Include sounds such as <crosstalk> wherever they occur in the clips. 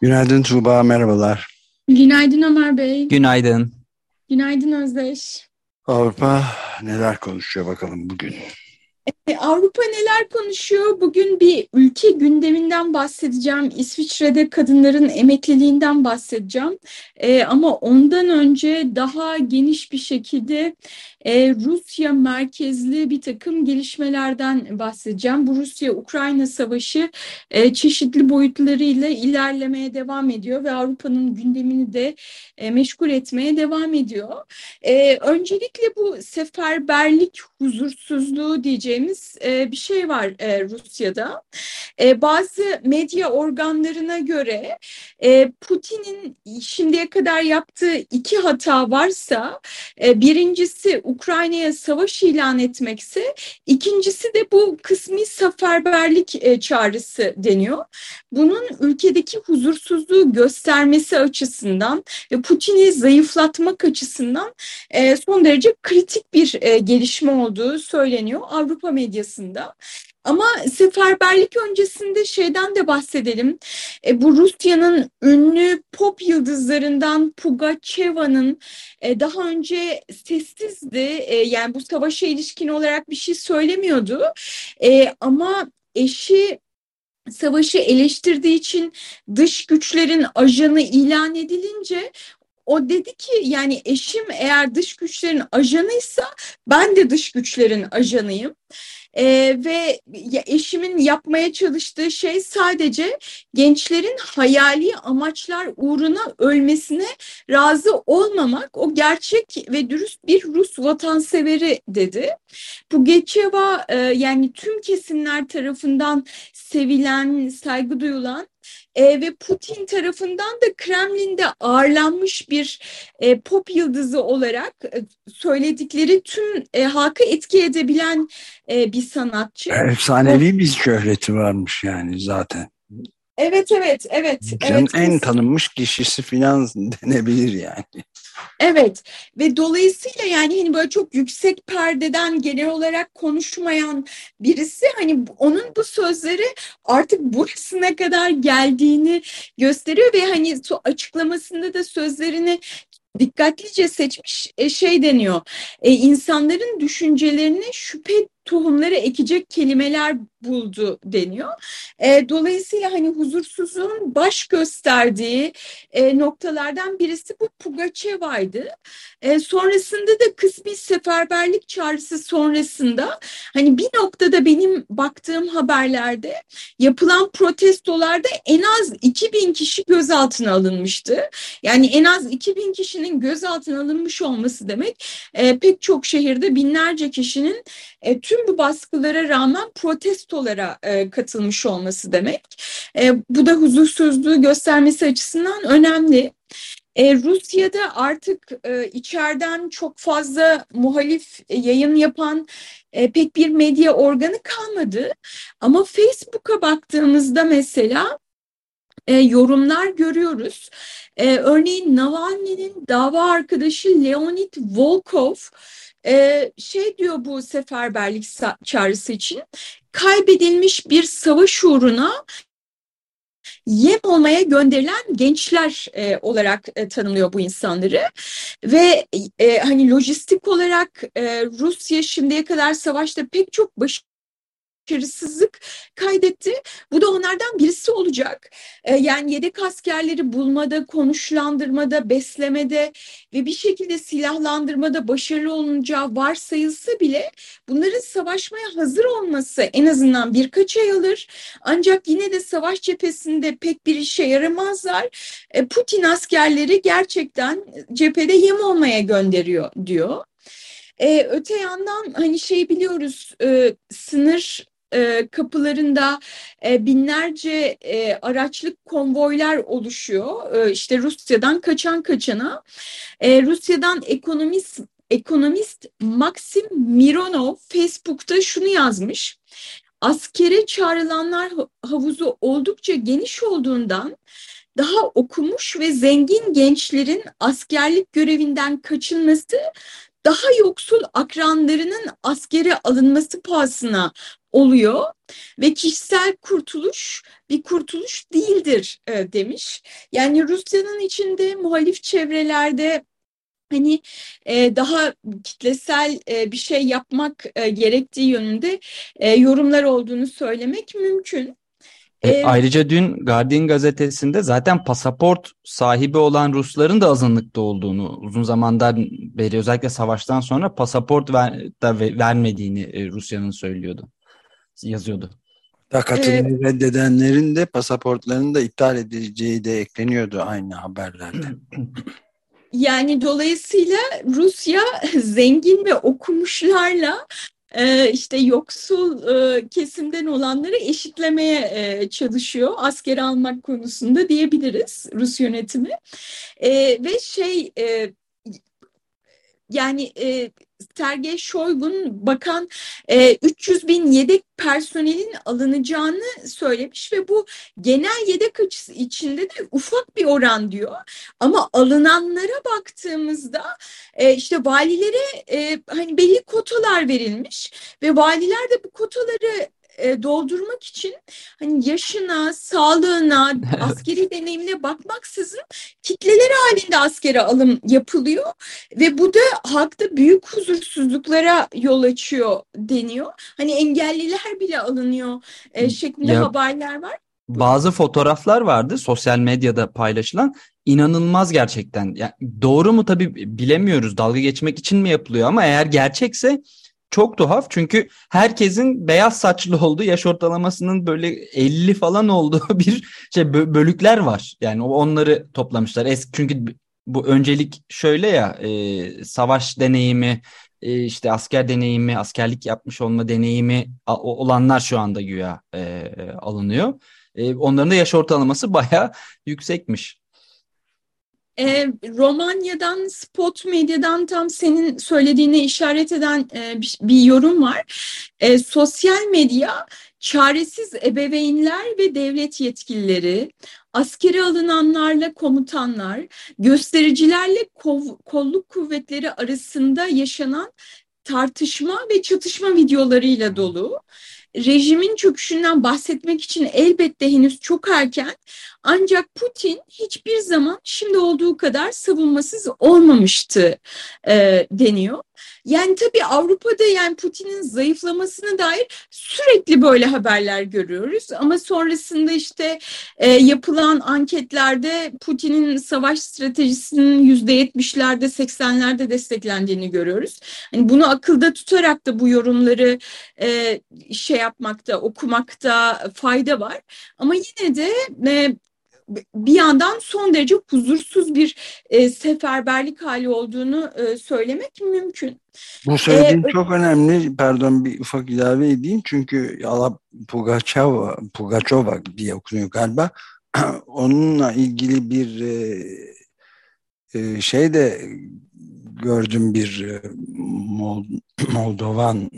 Günaydın Tuğba, merhabalar. Günaydın Ömer Bey. Günaydın. Günaydın Özdeş. Avrupa neler konuşuyor bakalım bugün? E, Avrupa neler konuşuyor? Bugün bir ülke gündeminden bahsedeceğim. İsviçre'de kadınların emekliliğinden bahsedeceğim. E, ama ondan önce daha geniş bir şekilde e, Rusya merkezli bir takım gelişmelerden bahsedeceğim. Bu Rusya-Ukrayna savaşı e, çeşitli boyutlarıyla ilerlemeye devam ediyor ve Avrupa'nın gündemini de e, meşgul etmeye devam ediyor. E, öncelikle bu seferberlik huzursuzluğu diyeceğimiz e, bir şey var e, Rusya'da. E, bazı medya organlarına göre e, Putin'in şimdiye kadar yaptığı iki hata varsa e, birincisi Ukrayna'ya savaş ilan etmekse ikincisi de bu kısmi seferberlik e, çağrısı deniyor. Bunun ülkedeki huzursuzluğu göstermesi açısından ve Putin'i zayıflatmak açısından e, son derece kritik bir e, gelişme olduğu söyleniyor Avrupa medyasında. Ama seferberlik öncesinde şeyden de bahsedelim. E, bu Rusya'nın ünlü pop yıldızlarından Pugacheva'nın e, daha önce sessizdi. E, yani bu savaşa ilişkin olarak bir şey söylemiyordu. E, ama eşi savaşı eleştirdiği için dış güçlerin ajanı ilan edilince o dedi ki yani eşim eğer dış güçlerin ajanıysa ben de dış güçlerin ajanıyım. Ee, ve eşimin yapmaya çalıştığı şey sadece gençlerin hayali amaçlar uğruna ölmesine razı olmamak. O gerçek ve dürüst bir Rus vatanseveri dedi. Pugaçeva e, yani tüm kesimler tarafından sevilen, saygı duyulan e, ve Putin tarafından da Kremlin'de ağırlanmış bir e, pop yıldızı olarak e, söyledikleri tüm e, halkı etki edebilen e, bir sanatçı. Efsanevi bir şöhreti varmış yani zaten. Evet evet evet. Ülkenin evet, en tanınmış kişisi filan <laughs> denebilir yani. Evet ve dolayısıyla yani hani böyle çok yüksek perdeden genel olarak konuşmayan birisi hani onun bu sözleri artık burasına kadar geldiğini gösteriyor ve hani açıklamasında da sözlerini dikkatlice seçmiş e, şey deniyor. E, insanların düşüncelerine şüphe tohumları ekecek kelimeler buldu deniyor. E, dolayısıyla hani huzursuzluğun baş gösterdiği e, noktalardan birisi bu Pugacheva'ydı. E, sonrasında da kısmi seferberlik çağrısı sonrasında hani bir noktada benim baktığım haberlerde yapılan protestolarda en az 2000 kişi gözaltına alınmıştı. Yani en az 2000 kişinin gözaltına alınmış olması demek e, pek çok şehirde binlerce kişinin e, tüm bu baskılara rağmen protestolara e, katılmış olması demek. E, bu da huzursuzluğu göstermesi açısından önemli. E, Rusya'da artık e, içeriden çok fazla muhalif yayın yapan e, pek bir medya organı kalmadı. Ama Facebook'a baktığımızda mesela e, yorumlar görüyoruz. E, örneğin Navalny'nin dava arkadaşı Leonid Volkov e, şey diyor bu seferberlik çağrısı için kaybedilmiş bir savaş uğruna yem olmaya gönderilen gençler e, olarak e, tanımlıyor bu insanları. Ve e, hani lojistik olarak e, Rusya şimdiye kadar savaşta pek çok baş başarısızlık kaydetti. Bu da onlardan birisi olacak. E, yani yedek askerleri bulmada, konuşlandırmada, beslemede ve bir şekilde silahlandırmada başarılı olunacağı varsayılsa bile bunların savaşmaya hazır olması en azından birkaç ay alır. Ancak yine de savaş cephesinde pek bir işe yaramazlar. E, Putin askerleri gerçekten cephede yem olmaya gönderiyor diyor. Ee, öte yandan hani şey biliyoruz e, sınır e, kapılarında e, binlerce e, araçlık konvoylar oluşuyor. E, işte Rusya'dan kaçan kaçana. E, Rusya'dan ekonomist ekonomist Maxim Mironov Facebook'ta şunu yazmış. Askere çağrılanlar havuzu oldukça geniş olduğundan daha okumuş ve zengin gençlerin askerlik görevinden kaçınması daha yoksul akranlarının askere alınması pahasına oluyor ve kişisel kurtuluş bir kurtuluş değildir e, demiş. Yani Rusya'nın içinde muhalif çevrelerde hani e, daha kitlesel e, bir şey yapmak e, gerektiği yönünde e, yorumlar olduğunu söylemek mümkün. E, ayrıca dün Guardian gazetesinde zaten pasaport sahibi olan Rusların da azınlıkta olduğunu uzun zamandan beri özellikle savaştan sonra pasaport ver, da vermediğini e, Rusya'nın söylüyordu. Yazıyordu. Da katılmayı ee, reddedenlerin de pasaportlarını da iptal edileceği de ekleniyordu aynı haberlerde. Yani dolayısıyla Rusya zengin ve okumuşlarla e, işte yoksul e, kesimden olanları eşitlemeye e, çalışıyor asker almak konusunda diyebiliriz Rus yönetimi. Ve şey yani Sergey Shoigu'nun bakan 300 bin yedek personelin alınacağını söylemiş ve bu genel yedek açısı içinde de ufak bir oran diyor. Ama alınanlara baktığımızda e, işte valilere e, hani belli kotalar verilmiş ve valiler de bu kotaları e, doldurmak için hani yaşına, sağlığına, <laughs> askeri deneyimine bakmaksızın kitleler halinde askere alım yapılıyor ve bu da halkta büyük huzursuzluklara yol açıyor deniyor. Hani engelliler bile alınıyor e, şeklinde ya, haberler var. Bazı fotoğraflar vardı sosyal medyada paylaşılan inanılmaz gerçekten. Yani doğru mu tabii bilemiyoruz. Dalga geçmek için mi yapılıyor ama eğer gerçekse çok tuhaf çünkü herkesin beyaz saçlı olduğu yaş ortalamasının böyle 50 falan olduğu <laughs> bir şey bölükler var. Yani onları toplamışlar. Es çünkü bu öncelik şöyle ya e, savaş deneyimi e, işte asker deneyimi askerlik yapmış olma deneyimi olanlar şu anda güya e, alınıyor. E, onların da yaş ortalaması <laughs> baya yüksekmiş. E, Romanya'dan, Spot Medya'dan tam senin söylediğine işaret eden e, bir, bir yorum var. E, sosyal medya çaresiz ebeveynler ve devlet yetkilileri, askere alınanlarla komutanlar, göstericilerle kov, kolluk kuvvetleri arasında yaşanan tartışma ve çatışma videolarıyla dolu rejimin çöküşünden bahsetmek için elbette henüz çok erken ancak Putin hiçbir zaman şimdi olduğu kadar savunmasız olmamıştı e, deniyor. Yani tabii Avrupa'da yani Putin'in zayıflamasına dair sürekli böyle haberler görüyoruz. Ama sonrasında işte e, yapılan anketlerde Putin'in savaş stratejisinin yüzde yetmişlerde seksenlerde desteklendiğini görüyoruz. Yani bunu akılda tutarak da bu yorumları e, şey yapmakta, okumakta fayda var. Ama yine de e, bir yandan son derece huzursuz bir e, seferberlik hali olduğunu e, söylemek mümkün. Bu söylediğin ee, çok önemli. Pardon bir ufak ilave edeyim. Çünkü Ala Pugaçova, Pugaçova diye okunuyor galiba. <clears throat> Onunla ilgili bir e, e, şey de gördüm bir e, Moldovan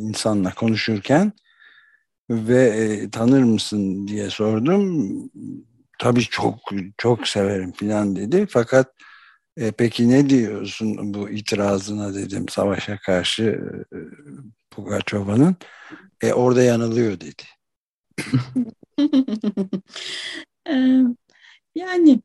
insanla konuşurken ve e, tanır mısın diye sordum. Tabii çok çok severim filan dedi. Fakat e, peki ne diyorsun bu itirazına dedim savaşa karşı e, Pugaçova'nın. E, orada yanılıyor dedi. <laughs> yani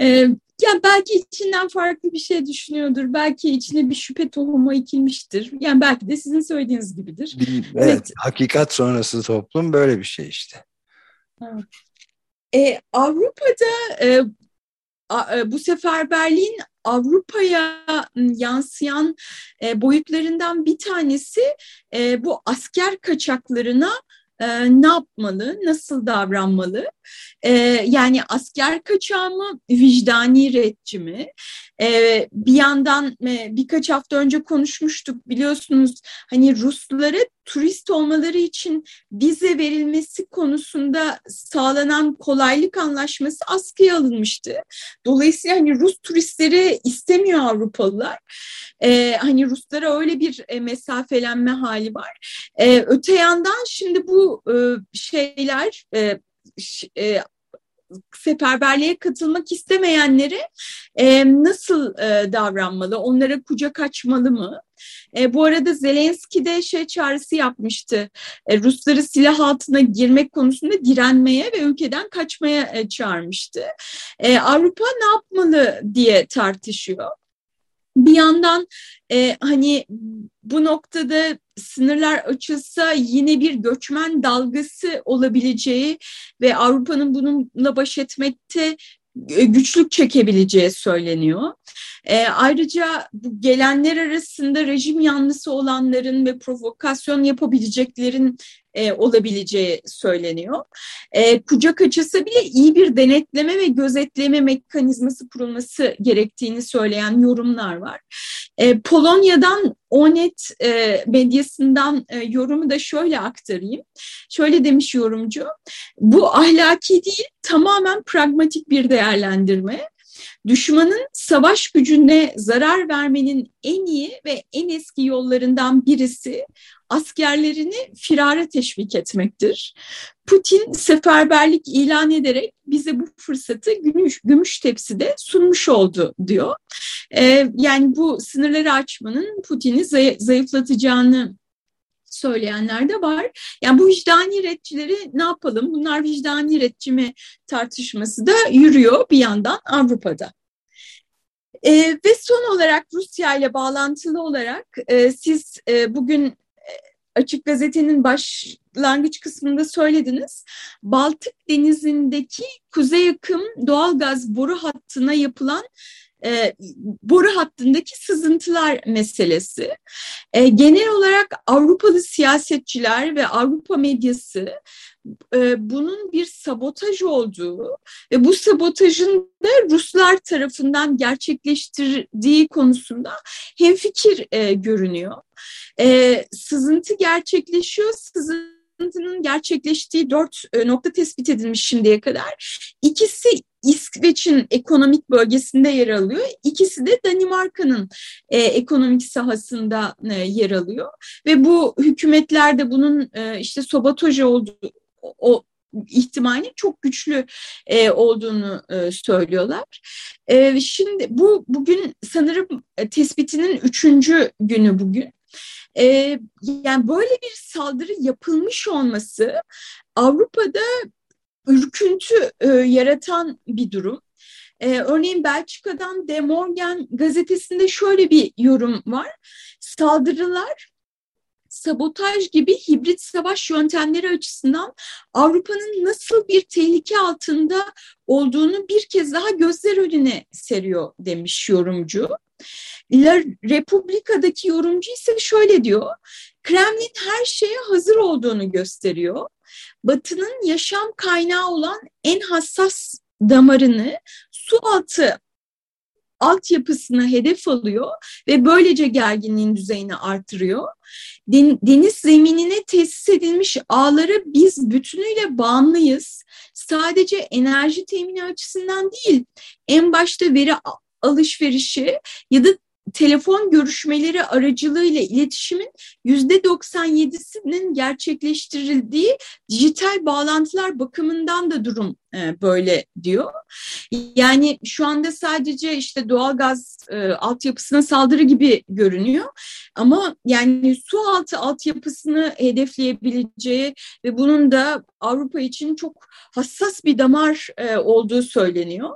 e, ya belki içinden farklı bir şey düşünüyordur. Belki içine bir şüphe tohumu ekilmiştir. Yani belki de sizin söylediğiniz gibidir. Evet, evet. hakikat sonrası toplum böyle bir şey işte. Evet. Ee, Avrupa'da e, e, bu seferberliğin Avrupa'ya yansıyan e, boyutlarından bir tanesi e, bu asker kaçaklarına e, ne yapmalı, nasıl davranmalı? E, yani asker kaçağı mı, vicdani redci mi? E, bir yandan e, birkaç hafta önce konuşmuştuk biliyorsunuz hani Ruslara turist olmaları için vize verilmesi konusunda sağlanan kolaylık anlaşması askıya alınmıştı. Dolayısıyla hani Rus turistleri istemiyor Avrupalılar. Ee, hani Ruslara öyle bir e, mesafelenme hali var. Ee, öte yandan şimdi bu e, şeyler e, e, seferberliğe katılmak istemeyenlere e, nasıl e, davranmalı? Onlara kucak açmalı mı? E, bu arada Zelenski de şey çağrısı yapmıştı. E, Rusları silah altına girmek konusunda direnmeye ve ülkeden kaçmaya e, çağırmıştı. E, Avrupa ne yapmalı diye tartışıyor. Bir yandan e, hani bu noktada sınırlar açılsa yine bir göçmen dalgası olabileceği ve Avrupa'nın bununla baş etmekte e, güçlük çekebileceği söyleniyor. E, ayrıca bu gelenler arasında rejim yanlısı olanların ve provokasyon yapabileceklerin e, olabileceği söyleniyor. E, kucak açısı bile iyi bir denetleme ve gözetleme mekanizması kurulması gerektiğini söyleyen yorumlar var. E, Polonya'dan Onet e, medyasından e, yorumu da şöyle aktarayım. Şöyle demiş yorumcu, bu ahlaki değil tamamen pragmatik bir değerlendirme. Düşmanın savaş gücüne zarar vermenin en iyi ve en eski yollarından birisi askerlerini firara teşvik etmektir. Putin seferberlik ilan ederek bize bu fırsatı gümüş, gümüş tepside sunmuş oldu diyor. Ee, yani bu sınırları açmanın Putin'i zayıflatacağını söyleyenler de var. Yani bu vicdani retçileri ne yapalım? Bunlar vicdani retçi mi tartışması da yürüyor bir yandan Avrupa'da. E, ve son olarak Rusya ile bağlantılı olarak e, siz e, bugün Açık Gazete'nin başlangıç kısmında söylediniz. Baltık Denizi'ndeki kuzey akım doğalgaz boru hattına yapılan e, boru hattındaki sızıntılar meselesi. E, genel olarak Avrupalı siyasetçiler ve Avrupa medyası e, bunun bir sabotaj olduğu ve bu sabotajın da Ruslar tarafından gerçekleştirdiği konusunda hemfikir e, görünüyor. E, sızıntı gerçekleşiyor, sızıntının gerçekleştiği dört e, nokta tespit edilmiş şimdiye kadar. İkisi İsveç'in ekonomik bölgesinde yer alıyor. İkisi de Danimarka'nın e, ekonomik sahasında e, yer alıyor. Ve bu hükümetler de bunun e, işte sabotaj olduğu, o ihtimalinin çok güçlü e, olduğunu e, söylüyorlar. E, şimdi bu bugün sanırım e, tespitinin üçüncü günü bugün. E, yani böyle bir saldırı yapılmış olması Avrupa'da ürküntü e, yaratan bir durum. Ee, örneğin Belçika'dan De Morgan gazetesinde şöyle bir yorum var. Saldırılar sabotaj gibi hibrit savaş yöntemleri açısından Avrupa'nın nasıl bir tehlike altında olduğunu bir kez daha gözler önüne seriyor demiş yorumcu. La Republika'daki yorumcu ise şöyle diyor. Kremlin her şeye hazır olduğunu gösteriyor. Batı'nın yaşam kaynağı olan en hassas damarını su altı altyapısını hedef alıyor ve böylece gerginliğin düzeyini artırıyor. Deniz zeminine tesis edilmiş ağlara biz bütünüyle bağımlıyız. Sadece enerji temini açısından değil, en başta veri alışverişi ya da telefon görüşmeleri aracılığıyla iletişimin yüzde 97'sinin gerçekleştirildiği dijital bağlantılar bakımından da durum e, böyle diyor. Yani şu anda sadece işte doğalgaz e, altyapısına saldırı gibi görünüyor. Ama yani su altı altyapısını hedefleyebileceği ve bunun da Avrupa için çok hassas bir damar e, olduğu söyleniyor.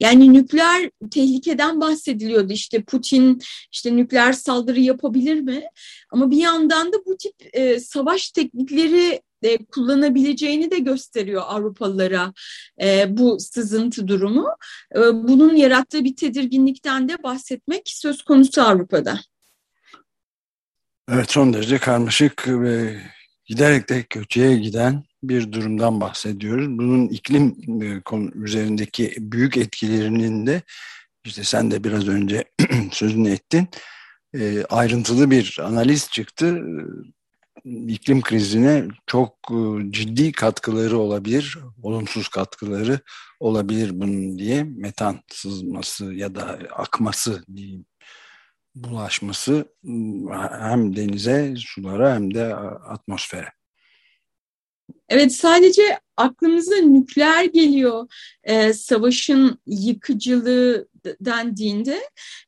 Yani nükleer tehlikeden bahsediliyordu. İşte Putin işte nükleer saldırı yapabilir mi? Ama bir yandan da bu tip e, savaş teknikleri e, kullanabileceğini de gösteriyor Avrupalılara e, bu sızıntı durumu. E, bunun yarattığı bir tedirginlikten de bahsetmek söz konusu Avrupa'da. Evet son derece karmaşık ve giderek de kötüye giden bir durumdan bahsediyoruz. Bunun iklim e, üzerindeki büyük etkilerinin de işte sen de biraz önce <clears throat> sözünü ettin e, ayrıntılı bir analiz çıktı. İklim krizine çok e, ciddi katkıları olabilir, olumsuz katkıları olabilir bunun diye metan sızması ya da akması diyeyim bulaşması hem denize, sulara hem de atmosfere. Evet sadece aklımıza nükleer geliyor e, savaşın yıkıcılığı dendiğinde.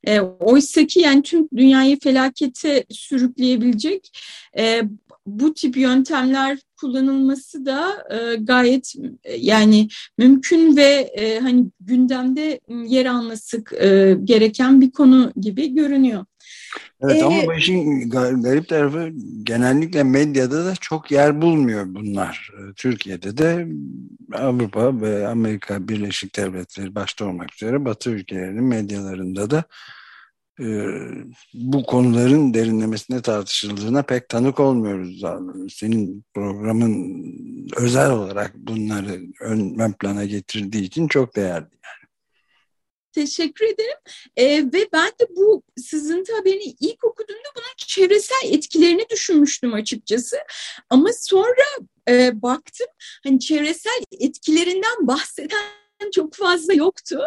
E, Oysa ki yani tüm dünyayı felakete sürükleyebilecek e, bu tip yöntemler kullanılması da e, gayet e, yani mümkün ve e, hani gündemde yer alması e, gereken bir konu gibi görünüyor. Evet ee, ama bu işin garip tarafı genellikle medyada da çok yer bulmuyor bunlar. Ee, Türkiye'de de Avrupa ve Amerika Birleşik Devletleri başta olmak üzere Batı ülkelerinin medyalarında da e, bu konuların derinlemesine tartışıldığına pek tanık olmuyoruz. Senin programın özel olarak bunları ön, ön plana getirdiği için çok değerli. Teşekkür ederim. E, ve ben de bu sızıntı haberini ilk okuduğumda bunun çevresel etkilerini düşünmüştüm açıkçası. Ama sonra e, baktım hani çevresel etkilerinden bahseden çok fazla yoktu.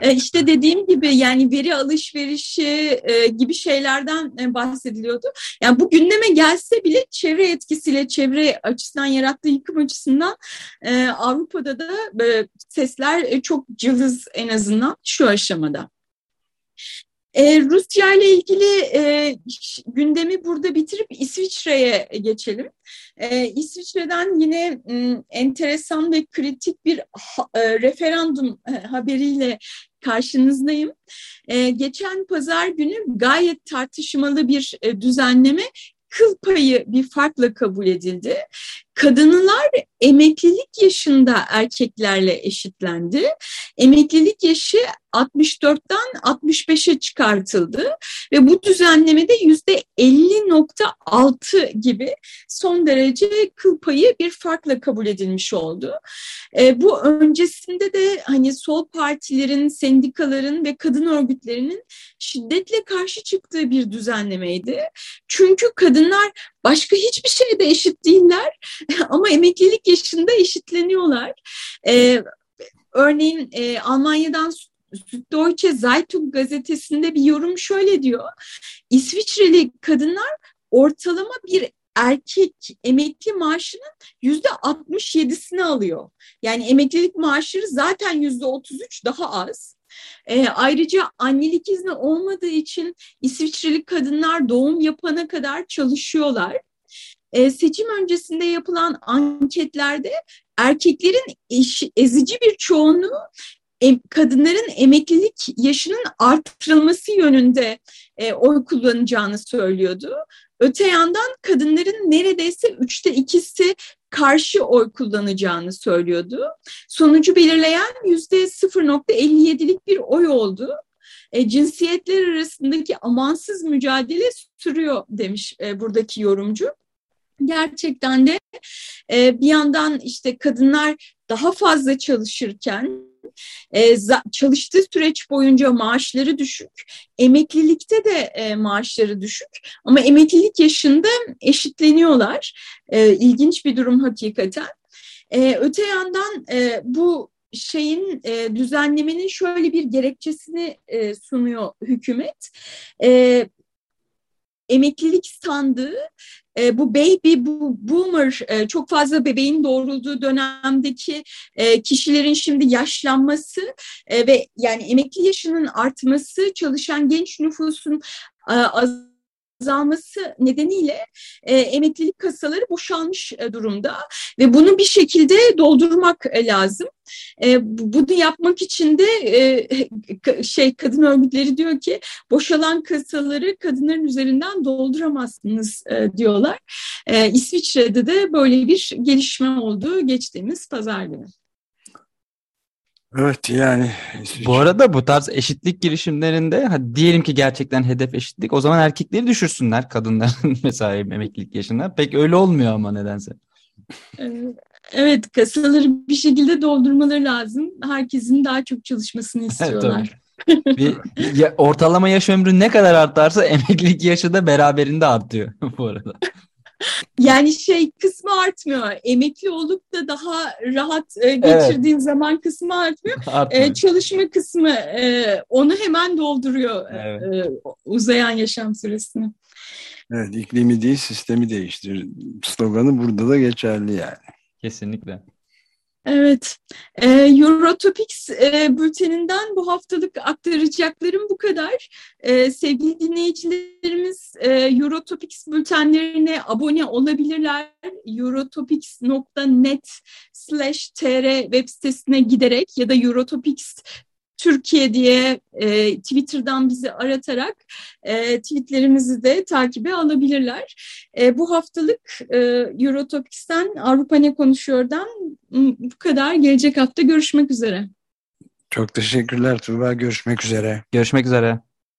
E, işte dediğim gibi yani veri alışverişi e, gibi şeylerden e, bahsediliyordu. Yani bu gündeme gelse bile çevre etkisiyle çevre açısından yarattığı yıkım açısından e, Avrupa'da da e, sesler e, çok cılız en azından şu aşamada. E, Rusya ile ilgili e, gündemi burada bitirip İsviçre'ye geçelim. E, İsviçre'den yine m, enteresan ve kritik bir ha, e, referandum e, haberiyle karşınızdayım. E, geçen pazar günü gayet tartışmalı bir e, düzenleme kıl payı bir farkla kabul edildi. Kadınlar emeklilik yaşında erkeklerle eşitlendi. Emeklilik yaşı 64'ten 65'e çıkartıldı ve bu düzenlemede yüzde 50.6 gibi son derece kıl payı bir farkla kabul edilmiş oldu. E, bu öncesinde de hani sol partilerin, sendikaların ve kadın örgütlerinin şiddetle karşı çıktığı bir düzenlemeydi. Çünkü kadınlar başka hiçbir şeyde eşit değiller <laughs> ama emeklilik yaşında eşitleniyorlar. E, örneğin e, Almanya'dan Süddeutsche Zeitung gazetesinde bir yorum şöyle diyor. İsviçreli kadınlar ortalama bir erkek emekli maaşının yüzde 67'sini alıyor. Yani emeklilik maaşları zaten yüzde 33 daha az. E, ayrıca annelik izni olmadığı için İsviçreli kadınlar doğum yapana kadar çalışıyorlar. E, seçim öncesinde yapılan anketlerde erkeklerin eş, ezici bir çoğunluğu kadınların emeklilik yaşının artırılması yönünde e, oy kullanacağını söylüyordu. Öte yandan kadınların neredeyse üçte ikisi karşı oy kullanacağını söylüyordu. Sonucu belirleyen yüzde 0.57'lik bir oy oldu. E, cinsiyetler arasındaki amansız mücadele sürüyor demiş e, buradaki yorumcu. Gerçekten de e, bir yandan işte kadınlar daha fazla çalışırken e, çalıştığı süreç boyunca maaşları düşük, emeklilikte de e, maaşları düşük ama emeklilik yaşında eşitleniyorlar. E, ilginç bir durum hakikaten. E, öte yandan e, bu şeyin düzenlemenin şöyle bir gerekçesini sunuyor hükümet. Emeklilik sandığı e, bu baby bu boomer e, çok fazla bebeğin doğrulduğu dönemdeki e, kişilerin şimdi yaşlanması e, ve yani emekli yaşının artması çalışan genç nüfusun e, az azalması nedeniyle e, emeklilik kasaları boşalmış e, durumda ve bunu bir şekilde doldurmak e, lazım. E, bunu yapmak için de e, şey kadın örgütleri diyor ki boşalan kasaları kadınların üzerinden dolduramazsınız e, diyorlar. E, İsviçre'de de böyle bir gelişme oldu geçtiğimiz pazar günü. Evet yani. Bu arada bu tarz eşitlik girişimlerinde hadi diyelim ki gerçekten hedef eşitlik o zaman erkekleri düşürsünler kadınların <laughs> mesela emeklilik yaşına. Pek öyle olmuyor ama nedense. Evet kasaları bir şekilde doldurmaları lazım. Herkesin daha çok çalışmasını istiyorlar. Bir, ya, ortalama yaş ömrü ne kadar artarsa <laughs> emeklilik yaşı da beraberinde artıyor <laughs> bu arada. <laughs> Yani şey kısmı artmıyor. Emekli olup da daha rahat e, geçirdiğin evet. zaman kısmı <laughs> artmıyor. E, çalışma kısmı e, onu hemen dolduruyor e, evet. e, uzayan yaşam süresini. Evet iklimi değil sistemi değiştir. Sloganı burada da geçerli yani. Kesinlikle. Evet, e, Eurotopics e, bülteninden bu haftalık aktaracaklarım bu kadar. E, sevgili dinleyicilerimiz e, Eurotopics bültenlerine abone olabilirler. eurotopics.net slash tr web sitesine giderek ya da Eurotopics Türkiye diye e, Twitter'dan bizi aratarak e, tweetlerimizi de takibe alabilirler. E, bu haftalık e, Eurotopics'ten Avrupa Ne Konuşuyor'dan bu kadar. Gelecek hafta görüşmek üzere. Çok teşekkürler Tuğba. Görüşmek üzere. Görüşmek üzere.